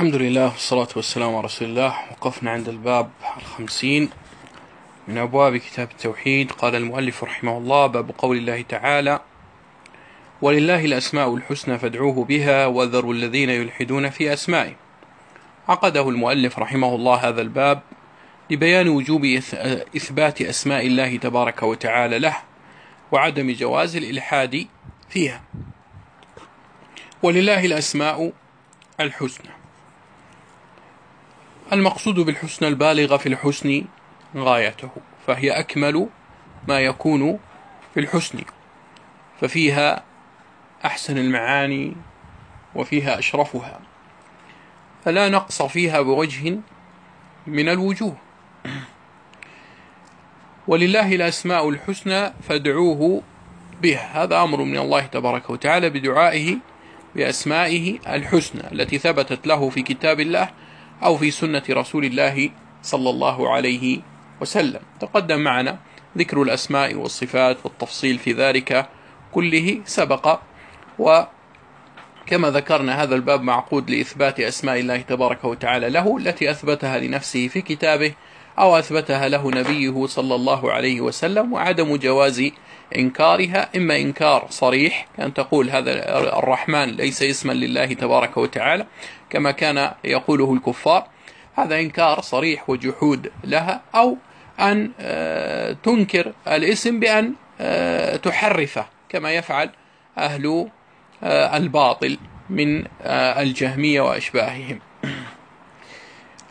الحمد لله والصلاة والسلام على رسول الله. وقفنا عند الباب الخمسين من أبواب كتاب التوحيد قال المؤلف رحمه الله باب قول الله تعالى ولله الأسماء الحسنى فادعوه بها وذروا الذين يلحدون في أسمائه. عقده المؤلف رحمه الله هذا الباب لبيان وجوب إثبات أسماء الله تبارك وتعالى له وعدم جواز الإلحاد فيها. ولله الأسماء الحسنى المقصود بالحسنى البالغة في الحسن غايته فهي أكمل ما يكون في الحسن ففيها أحسن المعاني وفيها أشرفها. فلا نقص فيها بوجه من الوجوه. ولله الأسماء الحسنى فادعوه به هذا أمر من الله تبارك وتعالى بدعائه بأسمائه الحسنى التي ثبتت له في كتاب الله أو في سنة رسول الله صلى الله عليه وسلم. تقدم معنا ذكر الأسماء والصفات والتفصيل في ذلك كله سبق. وكما ذكرنا هذا الباب معقود لإثبات أسماء الله تبارك وتعالى له التي أثبتها لنفسه في كتابه أو أثبتها له نبيه صلى الله عليه وسلم وعدم جواز إنكارها إما إنكار صريح كأن تقول هذا الرحمن ليس اسما لله تبارك وتعالى كما كان يقوله الكفار. هذا إنكار صريح وجحود لها أو أن آه، تنكر الاسم بأن آه، تحرفه كما يفعل أهل آه، الباطل من الجهمية وأشباههم.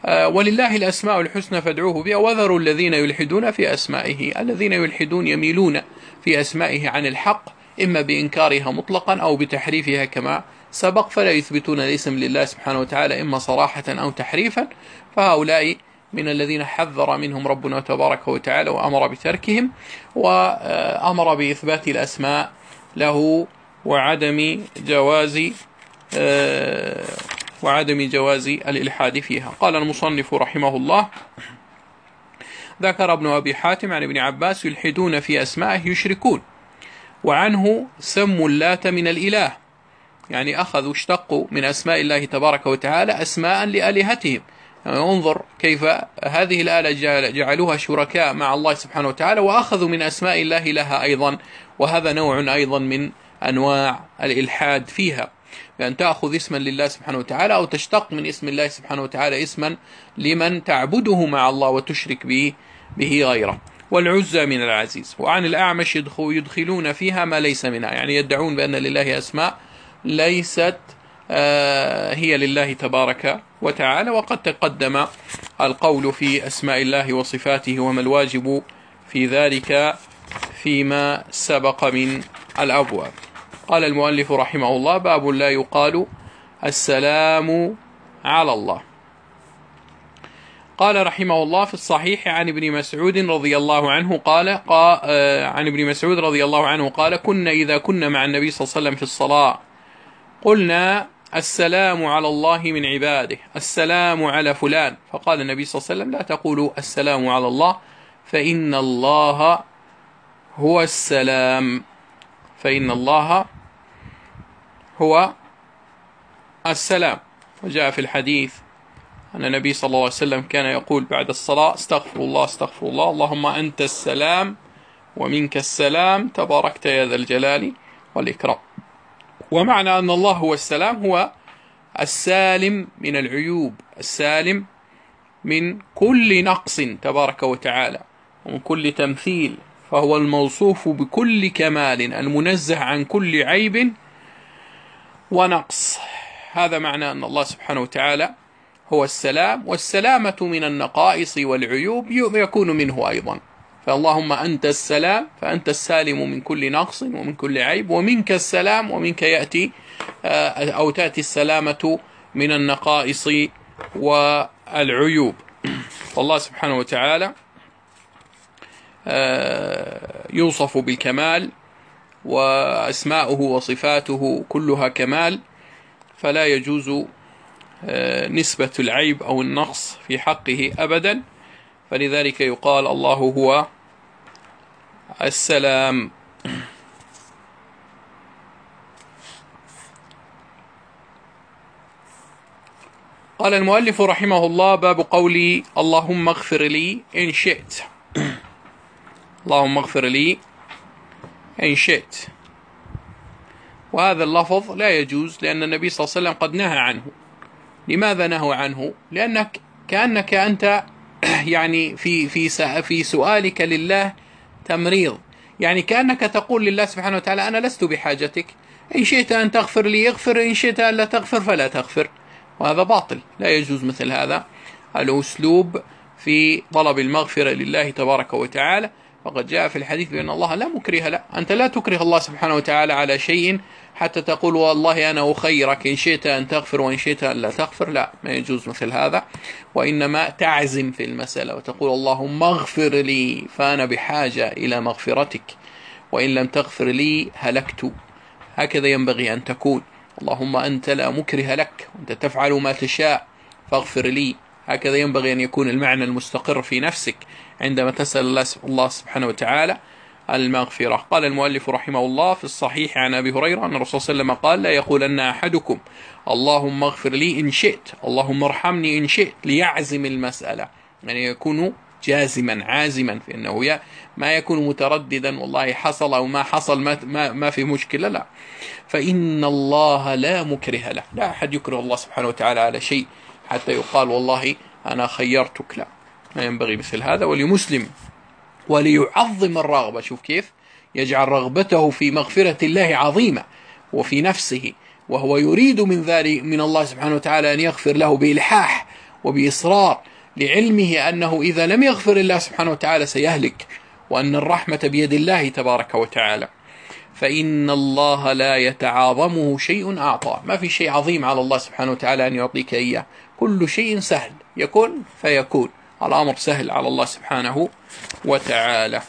ولله الأسماء الحسنى فادعوه بها. وذروا الذين يلحدون في أسمائه. الذين يلحدون يميلون في أسمائه عن الحق إما بإنكارها مطلقا أو بتحريفها كما سبق. فلا يثبتون الاسم لله سبحانه وتعالى إما صراحة أو تحريفا. فهؤلاء من الذين حذر منهم ربنا تبارك وتعالى وأمر بتركهم وأمر بإثبات الأسماء له وعدم جواز آه، وعدم جواز الإلحاد فيها. قال المصنف رحمه الله ذكر ابن أبي حاتم عن ابن عباس يلحدون في أسمائه يشركون وعنه سموا اللات من الإله يعني أخذوا اشتقوا من أسماء الله تبارك وتعالى أسماء لآلهتهم. يعني انظر كيف هذه الآلة جعلوها شركاء مع الله سبحانه وتعالى وأخذوا من أسماء الله لها أيضا وهذا نوع أيضا من أنواع الإلحاد فيها. بأن تأخذ اسما لله سبحانه وتعالى أو تشتق من اسم الله سبحانه وتعالى اسما لمن تعبده مع الله وتشرك به, به غيره. والعزى من العزيز. وعن الأعمش يدخلون فيها ما ليس منها. يعني يدعون بأن لله أسماء ليست آه، هي لله تبارك وتعالى. وقد تقدم القول في أسماء الله وصفاته وما الواجب في ذلك فيما سبق من الأبواب. قال المؤلف رحمه الله باب لا يقال السلام على الله. قال رحمه الله في الصحيح عن ابن مسعود رضي الله عنه قال, قال آه، عن ابن مسعود رضي الله عنه قال كنا إذا كنا مع النبي صلى الله عليه وسلم في الصلاة قلنا السلام على الله من عباده السلام على فلان. فقال النبي صلى الله عليه وسلم لا تقولوا السلام على الله فإن الله هو السلام فإن الله هو السلام. وجاء في الحديث أن النبي صلى الله عليه وسلم كان يقول بعد الصلاة استغفر الله استغفر الله اللهم أنت السلام ومنك السلام تباركت يا ذا الجلال والإكرام. ومعنى أن الله هو السلام هو السالم من العيوب السالم من كل نقص تبارك وتعالى ومن كل تمثيل فهو الموصوف بكل كمال المنزه عن كل عيب ونقص. هذا معنى أن الله سبحانه وتعالى هو السلام والسلامة من النقائص والعيوب يكون منه أيضا. فاللهم أنت السلام فأنت السالم من كل نقص ومن كل عيب ومنك السلام ومنك يأتي آه، أو تأتي السلامة من النقائص والعيوب. فالله سبحانه وتعالى آه، يوصف بالكمال وأسماؤه وصفاته كلها كمال فلا يجوز آه، نسبة العيب أو النقص في حقه أبدا. فلذلك يقال الله هو السلام. قال المؤلف رحمه الله باب قولي اللهم اغفر لي إن شئت. اللهم اغفر لي إن شئت. وهذا اللفظ لا يجوز لأن النبي صلى الله عليه وسلم قد نهى عنه. لماذا نهوا عنه؟ لأنك كأنك أنت يعني في في في سؤالك لله تمريض. يعني كأنك تقول لله سبحانه وتعالى أنا لست بحاجتك. إن شئت أن تغفر لي اغفر إن شئت أن لا تغفر فلا تغفر. وهذا باطل لا يجوز مثل هذا. الأسلوب في طلب المغفرة لله تبارك وتعالى. وقد جاء في الحديث بأن الله لا مكره له. أنت لا تكره الله سبحانه وتعالى على شيء حتى تقول والله أنا أخيرك إن شئت أن تغفر وإن شئت أن لا تغفر. لا ما يجوز مثل هذا. وإنما تعزم في المسألة وتقول اللهم اغفر لي فأنا بحاجة إلى مغفرتك. وإن لم تغفر لي هلكت. هكذا ينبغي أن تكون. اللهم أنت لا مكره لك وأنت تفعل ما تشاء فاغفر لي. هكذا ينبغي أن يكون المعنى المستقر في نفسك عندما تسأل الله سبحانه وتعالى المغفرة. قال المؤلف رحمه الله في الصحيح عن أبي هريرة أن الرسول صلى الله عليه وسلم قال لا يقولن أحدكم اللهم اغفر لي إن شئت اللهم ارحمني إن شئت ليعزم المسألة. يعني يكون جازما عازما في أنه ما يكون مترددا والله حصل أو ما حصل ما, ما, ما في مشكلة لا. فإن الله لا مكره له. لا أحد يكره الله سبحانه وتعالى على شيء. حتى يقال والله أنا خيرتك. لا ما ينبغي مثل هذا. ولمسلم وليعظم الرغبة. شوف كيف يجعل رغبته في مغفرة الله عظيمة وفي نفسه وهو يريد من ذلك من الله سبحانه وتعالى أن يغفر له بإلحاح وبإصرار لعلمه أنه إذا لم يغفر الله سبحانه وتعالى سيهلك وأن الرحمة بيد الله تبارك وتعالى. فإن الله لا يتعاظمه شيء أعطى ما في شيء عظيم على الله سبحانه وتعالى أن يعطيك إياه. كل شيء سهل. يكون فيكون. الأمر سهل على الله سبحانه وتعالى.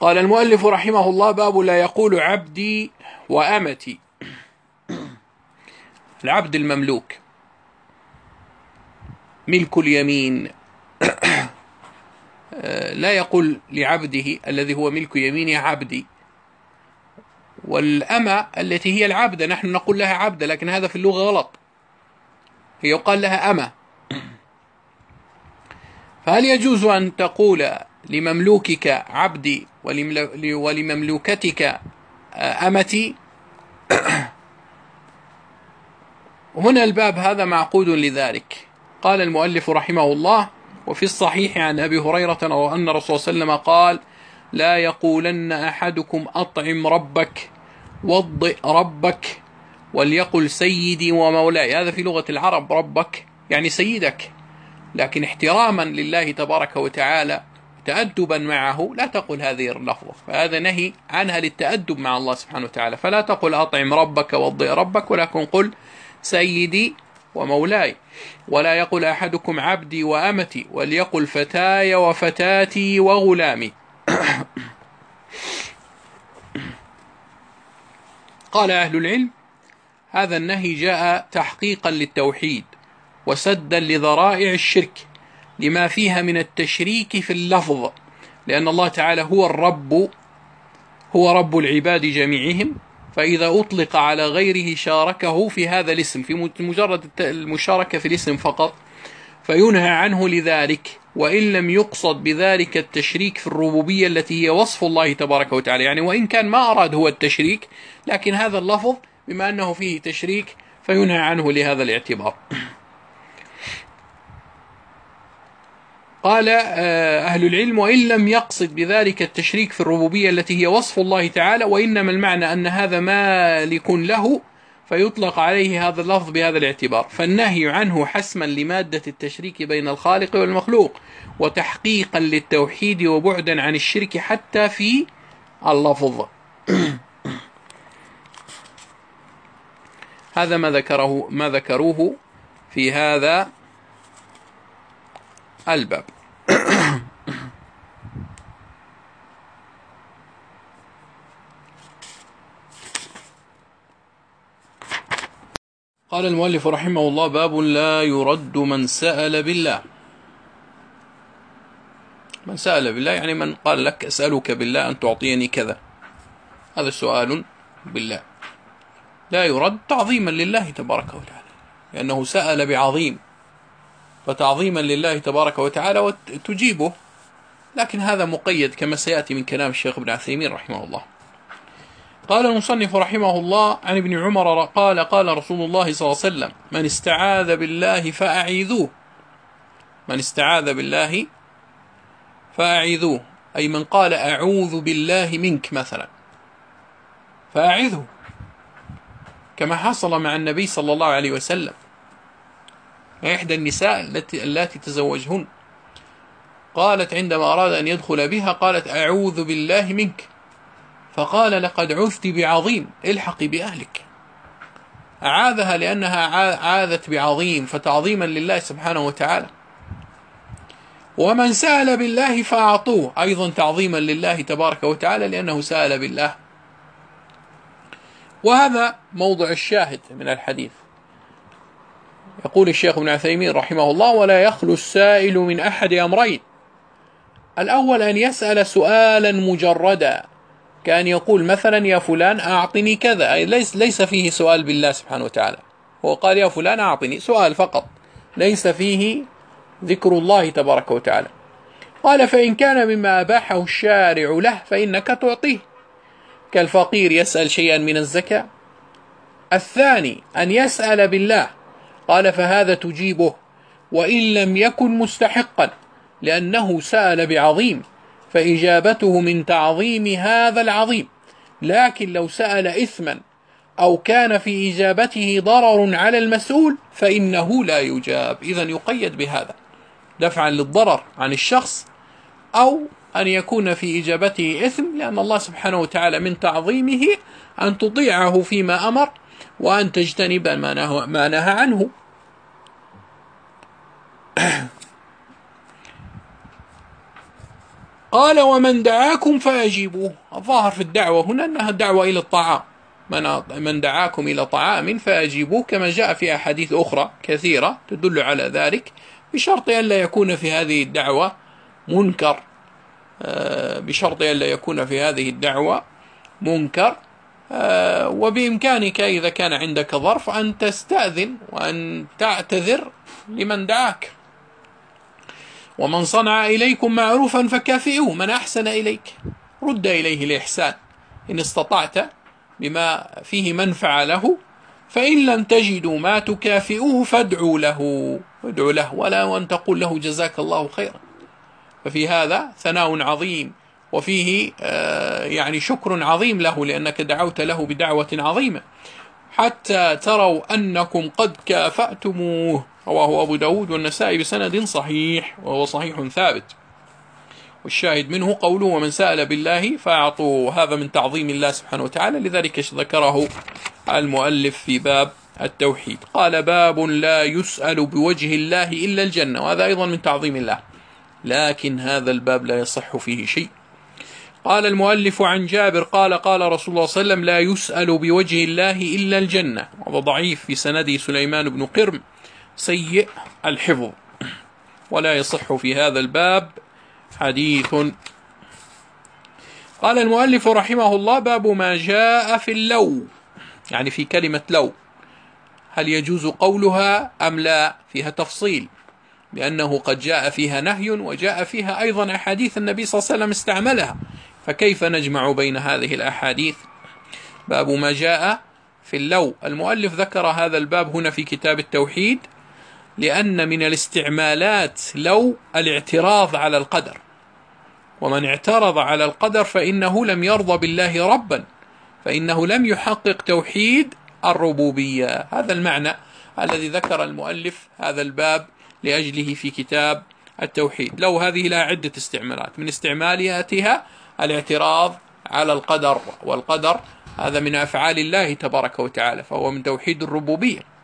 قال المؤلف رحمه الله باب لا يقول عبدي وأمتي. العبد المملوك. ملك اليمين. لا يقول لعبده الذي هو ملك يمينه عبدي. والأمة التي هي العبدة نحن نقول لها عبدة لكن هذا في اللغة غلط. هي يقال لها أمة. فهل يجوز أن تقول لمملوكك عبدي ولمملوكتك آه، أمتي؟ هنا الباب هذا معقود لذلك. قال المؤلف رحمه الله وفي الصحيح عن أبي هريرة أن الرسول صلى الله عليه وسلم قال لا يقولن أحدكم أطعم ربك وضئ ربك وليقل سيدي ومولاي. هذا في لغة العرب ربك يعني سيدك. لكن احتراما لله تبارك وتعالى تأدبا معه لا تقل هذه اللفظة فهذا نهي عنها للتأدب مع الله سبحانه وتعالى. فلا تقل أطعم ربك وضئ ربك ولكن قل سيدي ومولاي. ولا يقل أحدكم عبدي وأمتي وليقل فتاي وفتاتي وغلامي. قال أهل العلم هذا النهي جاء تحقيقا للتوحيد وسدا لذرائع الشرك لما فيها من التشريك في اللفظ لأن الله تعالى هو الرب هو رب العباد جميعهم فإذا أطلق على غيره شاركه في هذا الاسم في مجرد المشاركة في الاسم فقط فينهى عنه لذلك. وإن لم يقصد بذلك التشريك في الربوبية التي هي وصف الله تبارك وتعالى. يعني وإن كان ما أراد هو التشريك لكن هذا اللفظ بما أنه فيه تشريك فينهى عنه لهذا الاعتبار. قال آه، أهل العلم وإن لم يقصد بذلك التشريك في الربوبية التي هي وصف الله تعالى وإنما المعنى أن هذا مالك له فيطلق عليه هذا اللفظ بهذا الاعتبار. فالنهي عنه حسما لمادة التشريك بين الخالق والمخلوق وتحقيقا للتوحيد وبعدا عن الشرك حتى في اللفظ. هذا ما ذكره ما ذكروه في هذا الباب. قال المؤلف رحمه الله باب لا يرد من سأل بالله. من سأل بالله يعني من قال لك أسألك بالله أن تعطيني كذا. هذا سؤال بالله. لا يرد تعظيما لله تبارك وتعالى. لأنه سأل بعظيم. فتعظيما لله تبارك وتعالى وتجيبه لكن هذا مقيد كما سيأتي من كلام الشيخ ابن عثيمين رحمه الله. قال المصنف رحمه الله عن ابن عمر قال قال رسول الله صلى الله عليه وسلم من استعاذ بالله فأعيذوه. من استعاذ بالله فأعيذوه. أي من قال أعوذ بالله منك مثلا فأعذه كما حصل مع النبي صلى الله عليه وسلم. إحدى النساء التي تزوجهن قالت عندما أراد أن يدخل بها قالت أعوذ بالله منك. فقال لقد عذت بعظيم الحقي بأهلك. أعاذها لأنها عاذت بعظيم فتعظيما لله سبحانه وتعالى. ومن سأل بالله فأعطوه أيضا تعظيما لله تبارك وتعالى لأنه سأل بالله. وهذا موضع الشاهد من الحديث. يقول الشيخ ابن عثيمين رحمه الله ولا يخلو السائل من أحد أمرين. الأول أن يسأل سؤالا مجردا كأن يقول مثلا يا فلان أعطني كذا. أي ليس, ليس فيه سؤال بالله سبحانه وتعالى. هو قال يا فلان أعطني. سؤال فقط. ليس فيه ذكر الله تبارك وتعالى. قال فإن كان مما أباحه الشارع له فإنك تعطيه. كالفقير يسأل شيئا من الزكاة. الثاني أن يسأل بالله. قال فهذا تجيبه وإن لم يكن مستحقا لأنه سأل بعظيم. فإجابته من تعظيم هذا العظيم. لكن لو سأل إثما أو كان في إجابته ضرر على المسؤول فإنه لا يجاب. إذا يقيد بهذا. دفعا للضرر عن الشخص أو أن يكون في إجابته إثم لأن الله سبحانه وتعالى من تعظيمه أن تطيعه فيما أمر وأن تجتنب ما نهى عنه. قال ومن دعاكم فأجيبوه. الظاهر في الدعوة هنا أنها دعوة إلى الطعام. من من دعاكم إلى طعام فأجيبوه كما جاء في أحاديث أخرى كثيرة تدل على ذلك بشرط أن لا يكون في هذه الدعوة منكر. آه، بشرط أن لا يكون في هذه الدعوة منكر. آه، وبإمكانك إذا كان عندك ظرف أن تستأذن وأن تعتذر لمن دعاك. ومن صنع إليكم معروفا فكافئوه. من أحسن إليك؟ رد إليه الإحسان. إن استطعت بما فيه منفعة له فإن لم تجدوا ما تكافئوه فادعوا له. وادعوا له ولا وأن تقول له جزاك الله خيرا. ففي هذا ثناء عظيم وفيه آه، يعني شكر عظيم له لأنك دعوت له بدعوة عظيمة. حتى تروا أنكم قد كافأتموه. رواه أبو داود والنسائي بسند صحيح وهو صحيح ثابت. والشاهد منه قوله ومن سأل بالله فأعطوه. هذا من تعظيم الله سبحانه وتعالى لذلك ذكره المؤلف في باب التوحيد. قال باب لا يسأل بوجه الله إلا الجنة. وهذا أيضا من تعظيم الله لكن هذا الباب لا يصح فيه شيء. قال المؤلف عن جابر قال قال رسول الله صلى الله عليه وسلم لا يسأل بوجه الله إلا الجنة. وهذا ضعيف في سنده سليمان بن قرم. سيء الحفظ. ولا يصح في هذا الباب حديث. قال المؤلف رحمه الله باب ما جاء في اللو يعني في كلمة لو. هل يجوز قولها أم لا؟ فيها تفصيل. بأنه قد جاء فيها نهي وجاء فيها أيضا أحاديث النبي صلى الله عليه وسلم استعملها. فكيف نجمع بين هذه الأحاديث؟ باب ما جاء في اللو. المؤلف ذكر هذا الباب هنا في كتاب التوحيد. لأن من الاستعمالات لو الاعتراض على القدر. ومن اعترض على القدر فإنه لم يرضى بالله ربا فإنه لم يحقق توحيد الربوبية. هذا المعنى الذي ذكر المؤلف هذا الباب لأجله في كتاب التوحيد. لو هذه لها عدة استعمالات من استعمالاتها الاعتراض على القدر والقدر هذا من أفعال الله تبارك وتعالى فهو من توحيد الربوبية.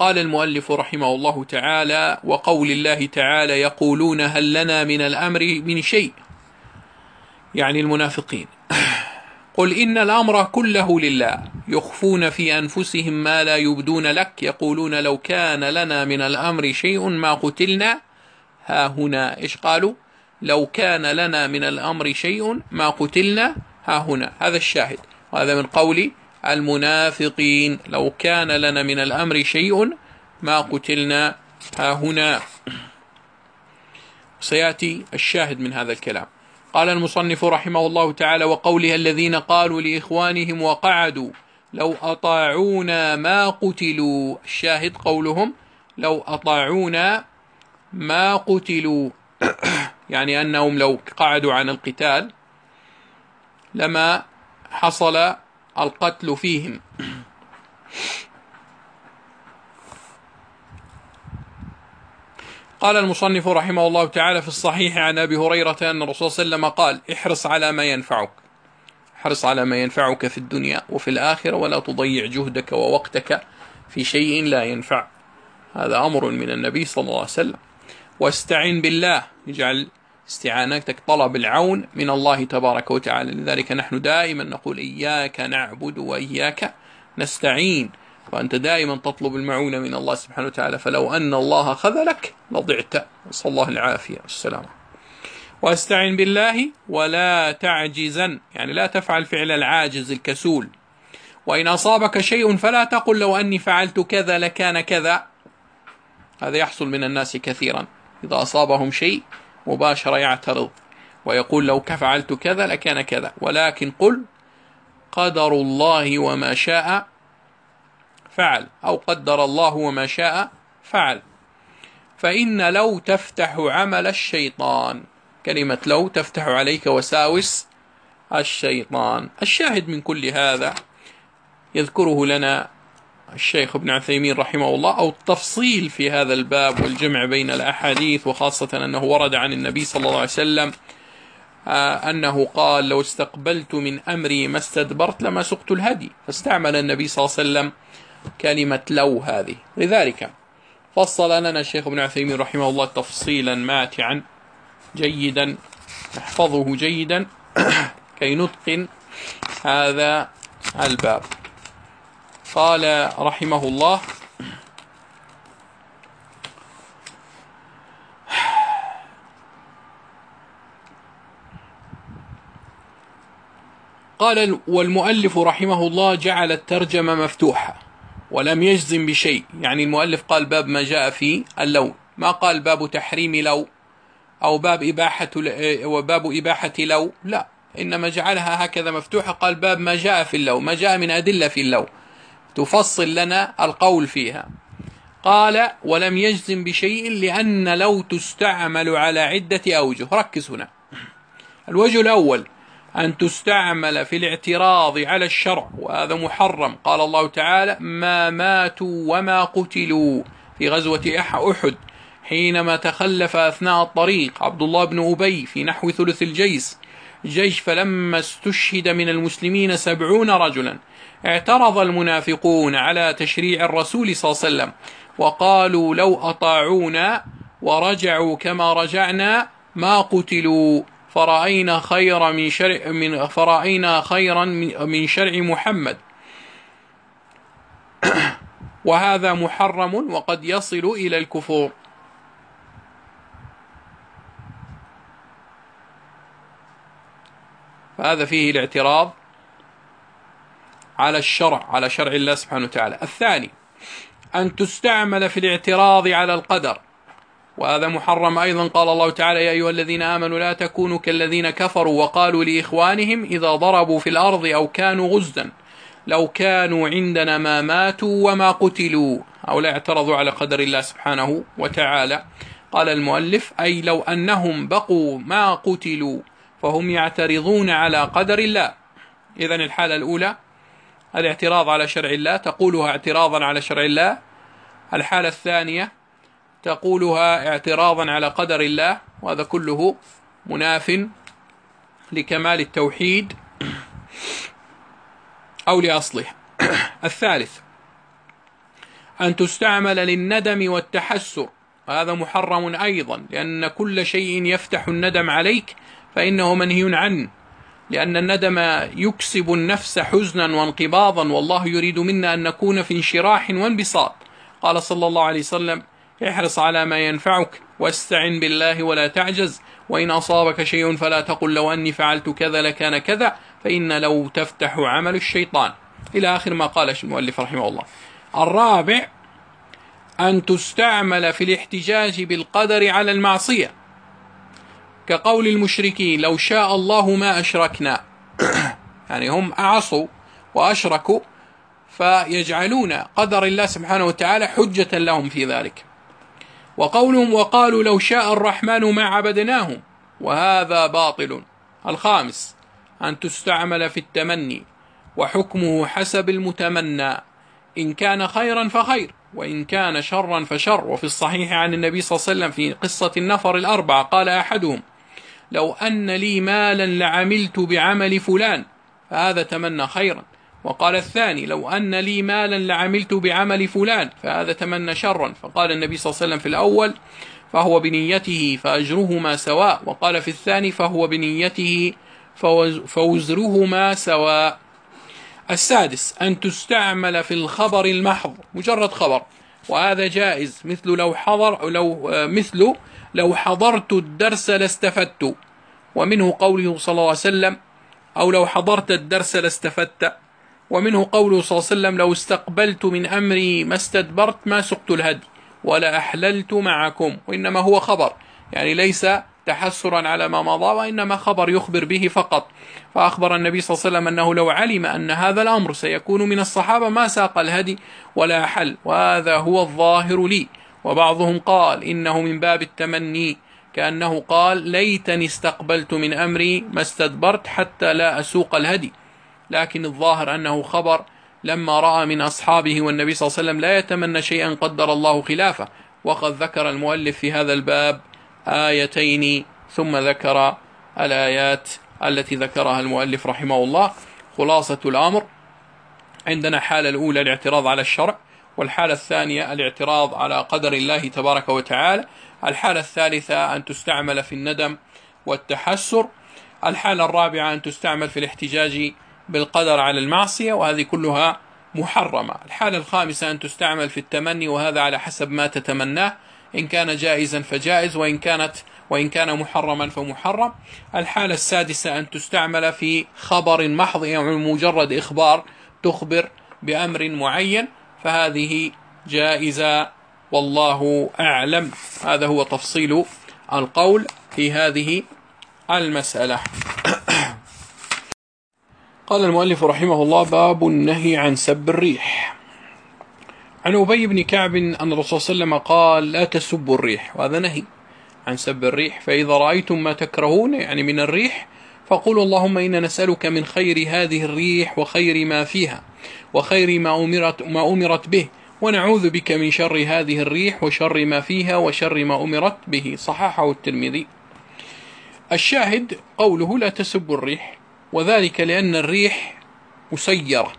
قال المؤلف رحمه الله تعالى وقول الله تعالى يقولون هل لنا من الأمر من شيء؟ يعني المنافقين قل إن الأمر كله لله يخفون في أنفسهم ما لا يبدون لك يقولون لو كان لنا من الأمر شيء ما قتلنا ها هنا إيش قالوا؟ لو كان لنا من الأمر شيء ما قتلنا ها هنا هذا الشاهد وهذا من قول المنافقين. لو كان لنا من الأمر شيء ما قتلنا. ها هنا سيأتي الشاهد من هذا الكلام. قال المصنف رحمه الله تعالى وقولها الذين قالوا لإخوانهم وقعدوا لو أطاعونا ما قتلوا. الشاهد قولهم لو أطاعونا ما قتلوا. يعني أنهم لو قعدوا عن القتال لما حصل القتل فيهم. قال المصنف رحمه الله تعالى في الصحيح عن أبي هريرة أن الرسول صلى الله عليه وسلم قال احرص على ما ينفعك. احرص على ما ينفعك في الدنيا وفي الآخرة ولا تضيع جهدك ووقتك في شيء لا ينفع. هذا أمر من النبي صلى الله عليه وسلم. واستعن بالله. اجعل استعانتك طلب العون من الله تبارك وتعالى. لذلك نحن دائما نقول إياك نعبد وإياك نستعين. وأنت دائما تطلب المعونة من الله سبحانه وتعالى. فلو أن الله خذلك لضعت. نسأل الله العافية. والسلامة وأستعن بالله ولا تعجزا يعني لا تفعل فعل العاجز الكسول. وإن أصابك شيء فلا تقل لو أني فعلت كذا لكان كذا. هذا يحصل من الناس كثيرا. إذا أصابهم شيء مباشرة يعترض ويقول لو فعلت كذا لكان كذا ولكن قل قدر الله وما شاء فعل أو قدر الله وما شاء فعل. فإن لو تفتح عمل الشيطان كلمة لو تفتح عليك وساوس الشيطان. الشاهد من كل هذا يذكره لنا الشيخ ابن عثيمين رحمه الله أو التفصيل في هذا الباب والجمع بين الأحاديث وخاصة أنه ورد عن النبي صلى الله عليه وسلم آه، أنه قال لو استقبلت من أمري ما استدبرت لما سقت الهدي فاستعمل النبي صلى الله عليه وسلم كلمة لو هذه. لذلك فصل لنا الشيخ ابن عثيمين رحمه الله تفصيلا ماتعا جيدا نحفظه جيدا كي نتقن هذا الباب. قال رحمه الله قال والمؤلف رحمه الله جعل الترجمة مفتوحة ولم يجزم بشيء. يعني المؤلف قال باب ما جاء في اللون ما قال باب تحريم لو أو باب إباحة وباب إباحة لو لا. إنما جعلها هكذا مفتوحة قال باب ما جاء في اللو ما جاء من أدلة في اللو تفصل لنا القول فيها. قال ولم يجزم بشيء لأن لو تستعمل على عدة أوجه. ركز هنا. الوجه الأول أن تستعمل في الاعتراض على الشرع وهذا محرم. قال الله تعالى ما ماتوا وما قتلوا. في غزوة أحد حينما تخلف أثناء الطريق عبد الله بن أبي في نحو ثلث الجيش جيش فلما استشهد من المسلمين سبعون رجلا اعترض المنافقون على تشريع الرسول صلى الله عليه وسلم وقالوا لو أطاعونا ورجعوا كما رجعنا ما قتلوا فرأينا خير من شرع من فرأينا خيرا من شرع محمد. وهذا محرم وقد يصل إلى الكفور. فهذا فيه الاعتراض. على الشرع على شرع الله سبحانه وتعالى. الثاني أن تستعمل في الاعتراض على القدر. وهذا محرم أيضا. قال الله تعالى يا أيها الذين آمنوا لا تكونوا كالذين كفروا وقالوا لإخوانهم إذا ضربوا في الأرض أو كانوا غزا لو كانوا عندنا ما ماتوا وما قتلوا. أو لا اعترضوا على قدر الله سبحانه وتعالى. قال المؤلف أي لو أنهم بقوا ما قتلوا فهم يعترضون على قدر الله. إذا الحالة الأولى الاعتراض على شرع الله تقولها اعتراضا على شرع الله. الحالة الثانية تقولها اعتراضا على قدر الله وهذا كله مناف لكمال التوحيد أو لأصله. الثالث أن تستعمل للندم والتحسر. وهذا محرم أيضا لأن كل شيء يفتح الندم عليك فإنه منهي عنه. لأن الندم يكسب النفس حزنا وانقباضا والله يريد منا أن نكون في انشراح وانبساط. قال صلى الله عليه وسلم احرص على ما ينفعك واستعن بالله ولا تعجز وإن أصابك شيء فلا تقل لو أني فعلت كذا لكان كذا فإن لو تفتح عمل الشيطان. إلى آخر ما قال المؤلف رحمه الله. الرابع أن تستعمل في الاحتجاج بالقدر على المعصية. كقول المشركين لو شاء الله ما أشركنا. يعني هم أعصوا وأشركوا فيجعلون قدر الله سبحانه وتعالى حجة لهم في ذلك. وقولهم وقالوا لو شاء الرحمن ما عبدناهم. وهذا باطل. الخامس أن تستعمل في التمني وحكمه حسب المتمنى. إن كان خيرا فخير وإن كان شرا فشر. وفي الصحيح عن النبي صلى الله عليه وسلم في قصة النفر الأربعة قال أحدهم لو أن لي مالا لعملت بعمل فلان فهذا تمنى خيرا. وقال الثاني لو أن لي مالا لعملت بعمل فلان فهذا تمنى شرا. فقال النبي صلى الله عليه وسلم في الأول فهو بنيته فأجرهما سواء. وقال في الثاني فهو بنيته فوزرهما سواء. السادس أن تستعمل في الخبر المحض مجرد خبر. وهذا جائز مثل لو حضر لو مثل لو حضرت الدرس لاستفدت. ومنه قوله صلى الله عليه وسلم أو لو حضرت الدرس لاستفدت. ومنه قوله صلى الله عليه وسلم لو استقبلت من أمري ما استدبرت ما سقت الهدي ولا أحللت معكم. وإنما هو خبر. يعني ليس تحسرا على ما مضى وإنما خبر يخبر به فقط. فأخبر النبي صلى الله عليه وسلم أنه لو علم أن هذا الأمر سيكون من الصحابة ما ساق الهدي ولا أحل وهذا هو الظاهر لي. وبعضهم قال إنه من باب التمني كأنه قال ليتني استقبلت من أمري ما استدبرت حتى لا أسوق الهدي. لكن الظاهر أنه خبر لما رأى من أصحابه والنبي صلى الله عليه وسلم لا يتمنى شيئا قدر الله خلافه. وقد ذكر المؤلف في هذا الباب آيتين ثم ذكر الآيات التي ذكرها المؤلف رحمه الله. خلاصة الأمر عندنا حالة الأولى الاعتراض على الشرع. والحالة الثانية الاعتراض على قدر الله تبارك وتعالى. الحالة الثالثة أن تستعمل في الندم والتحسر. الحالة الرابعة أن تستعمل في الاحتجاج بالقدر على المعصية وهذه كلها محرمة. الحالة الخامسة أن تستعمل في التمني وهذا على حسب ما تتمناه. إن كان جائزا فجائز وإن كانت وإن كان محرما فمحرم. الحالة السادسة أن تستعمل في خبر محض يعني مجرد إخبار تخبر بأمر معين. فهذه جائزة والله أعلم. هذا هو تفصيل القول في هذه المسألة. قال المؤلف رحمه الله باب النهي عن سب الريح. عن أبي بن كعب أن الرسول صلى الله عليه وسلم قال لا تسبوا الريح. وهذا نهي عن سب الريح. فإذا رأيتم ما تكرهون يعني من الريح فقولوا اللهم إنا نسألك من خير هذه الريح وخير ما فيها. وخير ما أمرت, ما أمرت به. ونعوذ بك من شر هذه الريح وشر ما فيها وشر ما أمرت به. صححه الترمذي. الشاهد قوله لا تسبوا الريح وذلك لأن الريح مسيرة.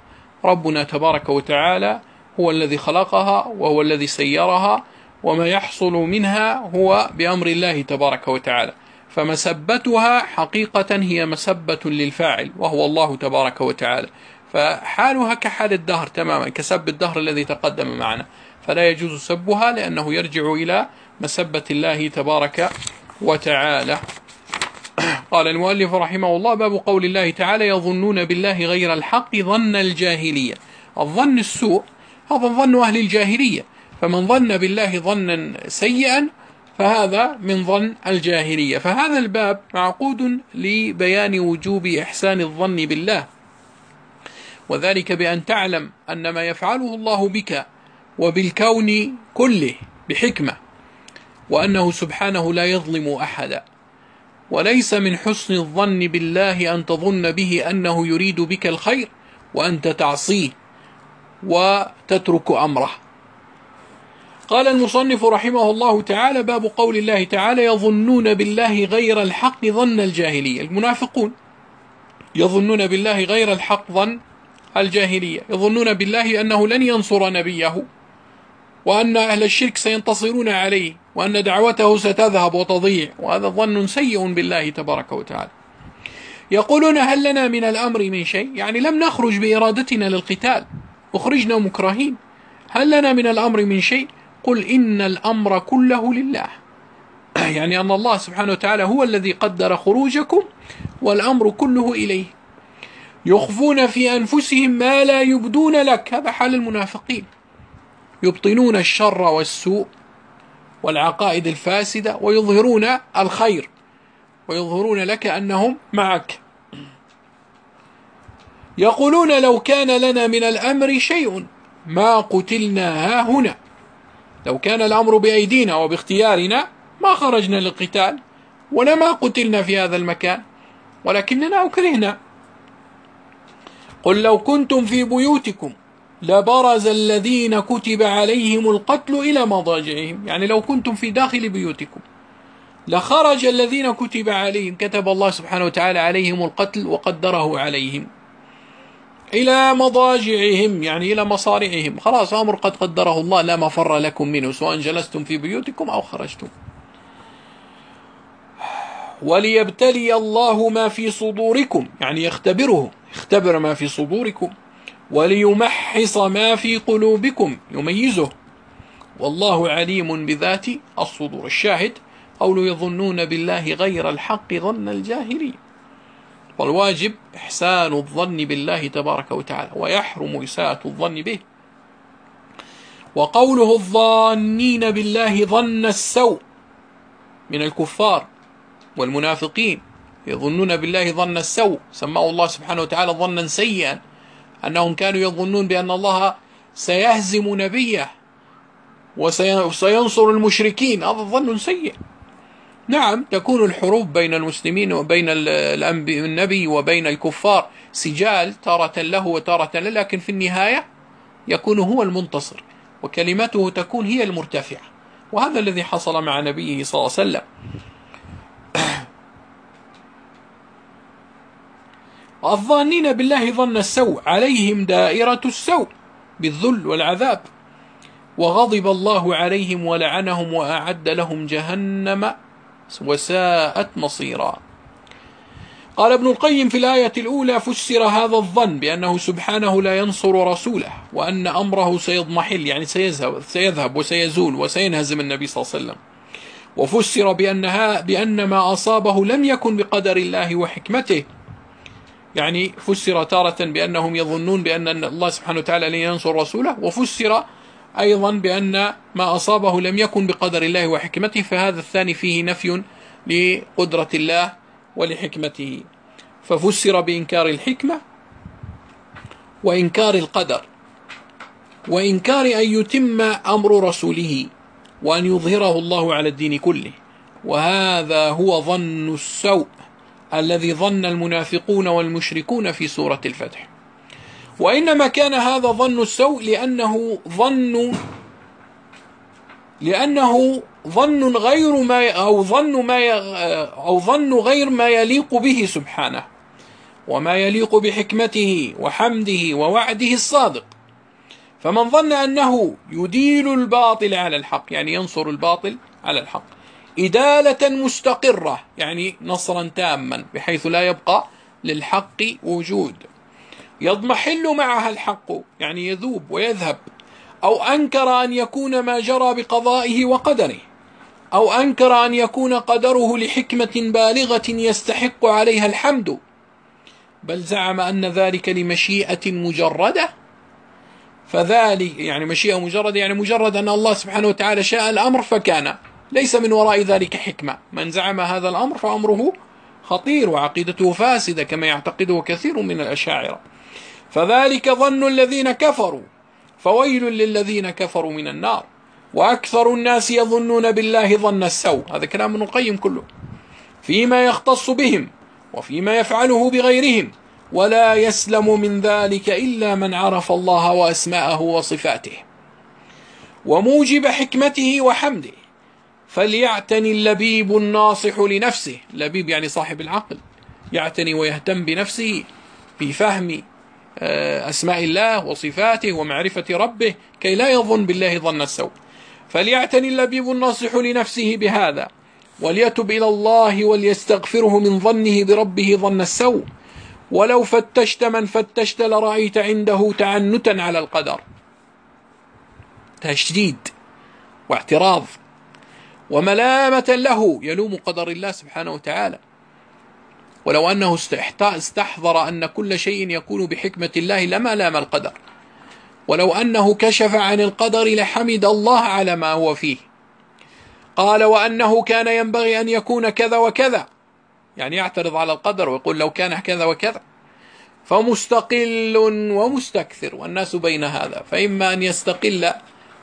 ربنا تبارك وتعالى هو الذي خلقها وهو الذي سيرها وما يحصل منها هو بأمر الله تبارك وتعالى. فمسبتها حقيقة هي مسبة للفاعل وهو الله تبارك وتعالى. فحالها كحال الدهر تماما كسب الدهر الذي تقدم معنا. فلا يجوز سبها لأنه يرجع إلى مسبة الله تبارك وتعالى. قال المؤلف رحمه الله باب قول الله تعالى يظنون بالله غير الحق ظن الجاهلية. الظن السوء هذا ظن أهل الجاهلية. فمن ظن بالله ظنا سيئا فهذا من ظن الجاهلية. فهذا الباب معقود لبيان وجوب إحسان الظن بالله. وذلك بأن تعلم أن ما يفعله الله بك وبالكون كله بحكمة وأنه سبحانه لا يظلم أحدا. وليس من حسن الظن بالله أن تظن به أنه يريد بك الخير وأنت تعصيه وتترك أمره. قال المصنف رحمه الله تعالى باب قول الله تعالى يظنون بالله غير الحق ظن الجاهلية. المنافقون يظنون بالله غير الحق ظن الجاهلية. يظنون بالله أنه لن ينصر نبيه وأن أهل الشرك سينتصرون عليه وأن دعوته ستذهب وتضيع. وهذا ظن سيء بالله تبارك وتعالى. يقولون هل لنا من الأمر من شيء؟ يعني لم نخرج بإرادتنا للقتال. أخرجنا مكرهين. هل لنا من الأمر من شيء؟ قل إن الأمر كله لله. يعني أن الله سبحانه وتعالى هو الذي قدر خروجكم والأمر كله إليه. يخفون في أنفسهم ما لا يبدون لك هذا حال المنافقين. يبطنون الشر والسوء والعقائد الفاسدة ويظهرون الخير ويظهرون لك أنهم معك. يقولون لو كان لنا من الأمر شيء ما قتلنا ها هنا. لو كان الأمر بأيدينا وباختيارنا ما خرجنا للقتال ولما قتلنا في هذا المكان ولكننا أكرهنا. قل لو كنتم في بيوتكم لبرز الذين كتب عليهم القتل إلى مضاجعهم. يعني لو كنتم في داخل بيوتكم لخرج الذين كتب عليهم كتب الله سبحانه وتعالى عليهم القتل وقدره عليهم إلى مضاجعهم يعني إلى مصارعهم. خلاص أمر قد قدره الله لا مفر لكم منه سواء جلستم في بيوتكم أو خرجتم. وليبتلي الله ما في صدوركم يعني يختبره. اختبر ما في صدوركم وليمحص ما في قلوبكم يميزه. والله عليم بذات الصدور. الشاهد قول يظنون بالله غير الحق ظن الجاهلين. والواجب إحسان الظن بالله تبارك وتعالى ويحرم إساءة الظن به. وقوله الظانين بالله ظن السوء من الكفار والمنافقين. يظنون بالله ظن السوء. سماه الله سبحانه وتعالى ظنا سيئا. أنهم كانوا يظنون بأن الله سيهزم نبيه وسينصر المشركين. هذا ظن سيء. نعم تكون الحروب بين المسلمين وبين النبي وبين الكفار سجال تارة له وتارة له لكن في النهاية يكون هو المنتصر وكلمته تكون هي المرتفعة. وهذا الذي حصل مع نبيه صلى الله عليه وسلم. الظانين بالله ظن السوء عليهم دائرة السوء بالذل والعذاب. وغضب الله عليهم ولعنهم وأعد لهم جهنم وساءت مصيرا. قال ابن القيم في الآية الأولى فسر هذا الظن بأنه سبحانه لا ينصر رسوله وأن أمره سيضمحل يعني سيذهب, سيذهب وسيزول وسينهزم النبي صلى الله عليه وسلم. وفسر بأنها بأن ما أصابه لم يكن بقدر الله وحكمته. يعني فسر تارة بأنهم يظنون بأن الله سبحانه وتعالى لن ينصر رسوله وفسر أيضا بأن ما أصابه لم يكن بقدر الله وحكمته فهذا الثاني فيه نفي لقدرة الله ولحكمته. ففسر بإنكار الحكمة وإنكار القدر وإنكار أن يتم أمر رسوله وأن يظهره الله على الدين كله. وهذا هو ظن السوء. الذي ظن المنافقون والمشركون في سورة الفتح. وإنما كان هذا ظن السوء لأنه ظن لأنه ظن غير ما أو ظن ما أو ظن غير ما يليق به سبحانه وما يليق بحكمته وحمده ووعده الصادق. فمن ظن أنه يديل الباطل على الحق يعني ينصر الباطل على الحق إدالة مستقرة يعني نصرا تاما بحيث لا يبقى للحق وجود. يضمحل معها الحق يعني يذوب ويذهب أو أنكر أن يكون ما جرى بقضائه وقدره أو أنكر أن يكون قدره لحكمة بالغة يستحق عليها الحمد. بل زعم أن ذلك لمشيئة مجردة؟ فذلك يعني مشيئة مجردة يعني مجرد أن الله سبحانه وتعالى شاء الأمر فكان. ليس من وراء ذلك حكمة. من زعم هذا الأمر فأمره خطير وعقيدته فاسدة كما يعتقده كثير من الأشاعرة. فذلك ظن الذين كفروا. فويل للذين كفروا من النار. وأكثر الناس يظنون بالله ظن السوء. هذا كلام ابن القيم كله. فيما يختص بهم وفيما يفعله بغيرهم. ولا يسلم من ذلك إلا من عرف الله وأسماءه وصفاته. وموجب حكمته وحمده. فليعتني اللبيب الناصح لنفسه. لبيب يعني صاحب العقل. يعتني ويهتم بنفسه في فهم آه، أسماء الله وصفاته ومعرفة ربه كي لا يظن بالله ظن السوء. فليعتني اللبيب الناصح لنفسه بهذا. وليتب إلى الله وليستغفره من ظنه بربه ظن السوء. ولو فتشت من فتشت لرأيت عنده تعنتا على القدر. تشديد واعتراض. وملامة له يلوم قدر الله سبحانه وتعالى. ولو أنه استحضر أن كل شيء يكون بحكمة الله لما لام القدر. ولو أنه كشف عن القدر لحمد الله على ما هو فيه. قال وأنه كان ينبغي أن يكون كذا وكذا. يعني يعترض على القدر ويقول لو كان كذا وكذا. فمستقل ومستكثر والناس بين هذا. فإما أن يستقل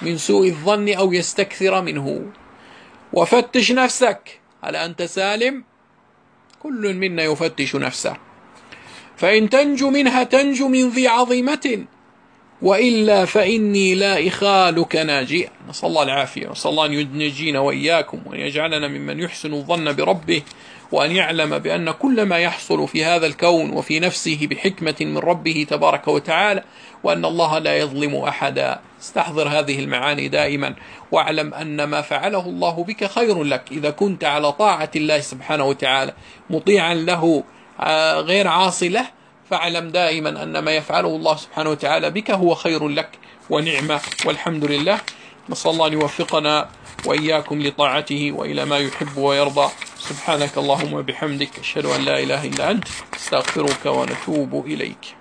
من سوء الظن أو يستكثر منه. وفتش نفسك. هل أنت سالم؟ كل منا يفتش نفسه. فإن تنجو منها تنجو من ذي عظيمة وإلا فإني لا إخالك ناجيا نسأل الله العافية وصلى الله أن ينجينا وإياكم وأن يجعلنا ممن يحسن الظن بربه وأن يعلم بأن كل ما يحصل في هذا الكون وفي نفسه بحكمة من ربه تبارك وتعالى وأن الله لا يظلم أحدا. استحضر هذه المعاني دائما واعلم أن ما فعله الله بك خير لك. إذا كنت على طاعة الله سبحانه وتعالى مطيعا له آه، غير عاصي له فاعلم دائما أن ما يفعله الله سبحانه وتعالى بك هو خير لك ونعمة. والحمد لله. نسأل الله أن يوفقنا وإياكم لطاعته وإلى ما يحب ويرضى. سبحانك اللهم وبحمدك أشهد أن لا إله إلا أنت أستغفرك ونتوب إليك.